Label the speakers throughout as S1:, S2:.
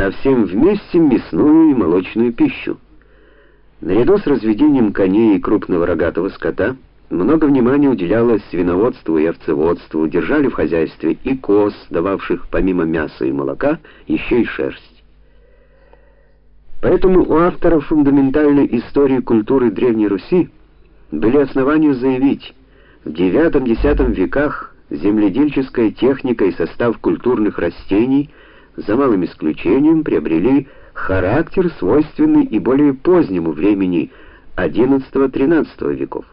S1: а всем вместе мясную и молочную пищу. Наряду с разведением коней и крупного рогатого скота много внимания уделялось свиноводству и овцеводству, держали в хозяйстве и коз, дававших помимо мяса и молока еще и шерсть. Поэтому у авторов фундаментальной истории культуры Древней Руси были основания заявить, в IX-X веках земледельческая техника и состав культурных растений, за малым исключением, приобрели характер, свойственный и более позднему времени XI-XIII веков.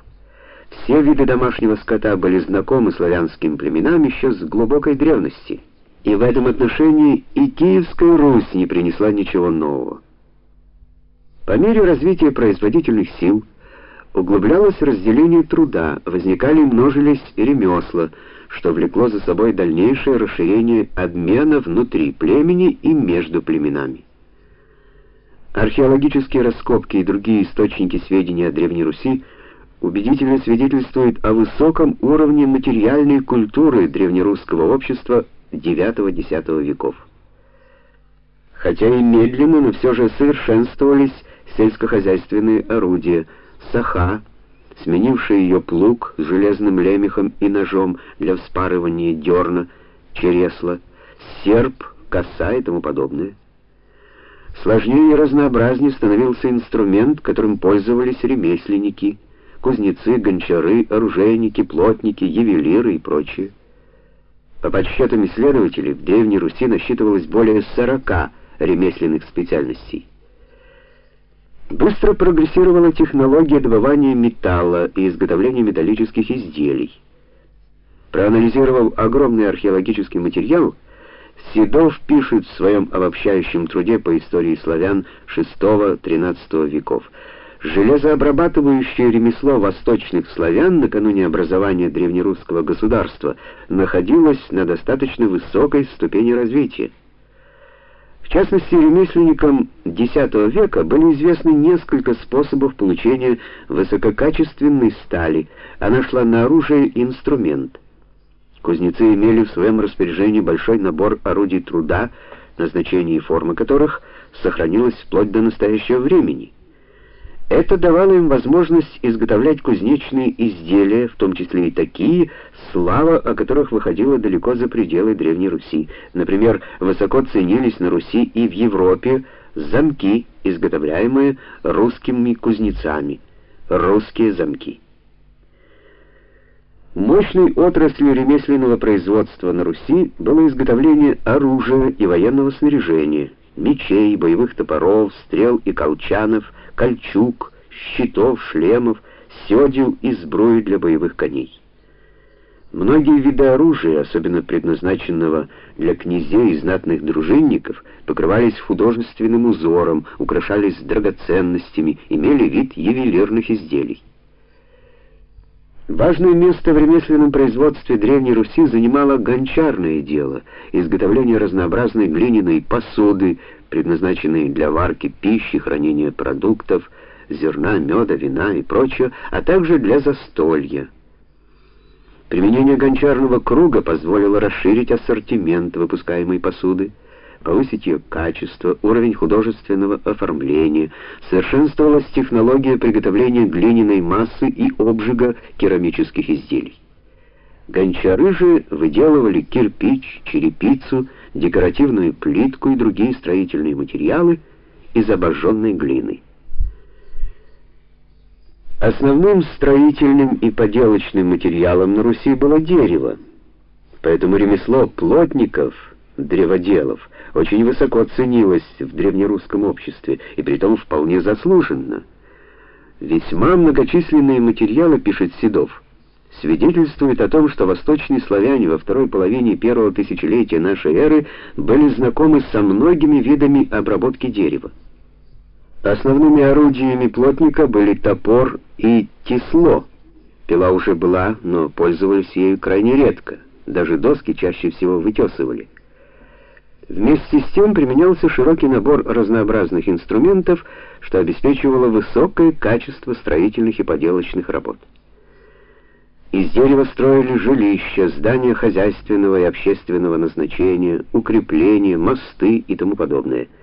S1: Все виды домашнего скота были знакомы славянским племенам еще с глубокой древности, и в этом отношении и Киевская Русь не принесла ничего нового. По мере развития производительных сил углублялось разделение труда, возникали и множились ремесла, что влекло за собой дальнейшее расширение обмена внутри племени и между племенами. Археологические раскопки и другие источники сведений о Древней Руси убедительно свидетельствуют о высоком уровне материальной культуры древнерусского общества IX-X веков. Хотя и медленно, но все же совершенствовались сельскохозяйственные орудия, саха, сменивший ее плуг с железным лемехом и ножом для вспарывания дерна, чересла, серп, коса и тому подобное. Сложнее и разнообразнее становился инструмент, которым пользовались ремесленники, кузнецы, гончары, оружейники, плотники, ювелиры и прочие. По подсчетам исследователей, в Древней Руси насчитывалось более 40 ремесленных специальностей. Быстро прогрессировала технология добывания металла и изготовления металлических изделий. Проанализировав огромный археологический материал, Седов пишет в своем обобщающем труде по истории славян VI-XIII веков. Железообрабатывающее ремесло восточных славян накануне образования древнерусского государства находилось на достаточно высокой ступени развития. В частности, ремесленникам X века были известны несколько способов получения высококачественной стали. Она шла на оружие и инструмент. Кузнецы имели в своем распоряжении большой набор орудий труда, назначение и форма которых сохранилось вплоть до настоящего времени. Это давало им возможность изготовлять кузнечные изделия, в том числе и такие, слава о которых выходила далеко за пределы Древней Руси. Например, высоко ценились на Руси и в Европе замки, изготовляемые русскими кузнецами, русские замки. Мощной отраслью ремесленного производства на Руси было изготовление оружия и военного снаряжения, мечей, боевых топоров, стрел и колчанов, кольчуг, щитов, шлемов, сёдел и сбруи для боевых коней. Многие виды оружия, особенно предназначенного для князей и знатных дружинников, покрывались художественным узором, украшались драгоценностями, имели вид ювелирных изделий. Важное место в ремесленном производстве Древней Руси занимало гончарное дело, изготовление разнообразной глиняной посуды, предназначенной для варки пищи, хранения продуктов, зерна, меда, вина и прочее, а также для застолья. Применение гончарного круга позволило расширить ассортимент выпускаемой посуды, повысить ее качество, уровень художественного оформления, совершенствовалась технология приготовления глиняной массы и обжига керамических изделий. Гончары же выделывали кирпич, черепицу, декоративную плитку и другие строительные материалы из обожженной глины. Основным строительным и поделочным материалом на Руси было дерево, поэтому ремесло плотников, древоделов, очень высоко ценилось в древнерусском обществе, и притом вполне заслуженно. Весьма многочисленные материалы, пишет Седов, свидетельствуют о том, что восточные славяне во второй половине первого тысячелетия нашей эры были знакомы со многими видами обработки дерева. Основными орудиями плотника были топор и тесло. Пила уже была, но пользовались ею крайне редко. Даже доски чаще всего вытесывали. Вместе с тем применялся широкий набор разнообразных инструментов, что обеспечивало высокое качество строительных и поделочных работ. Из дерева строили жилища, здания хозяйственного и общественного назначения, укрепления, мосты и тому подобное –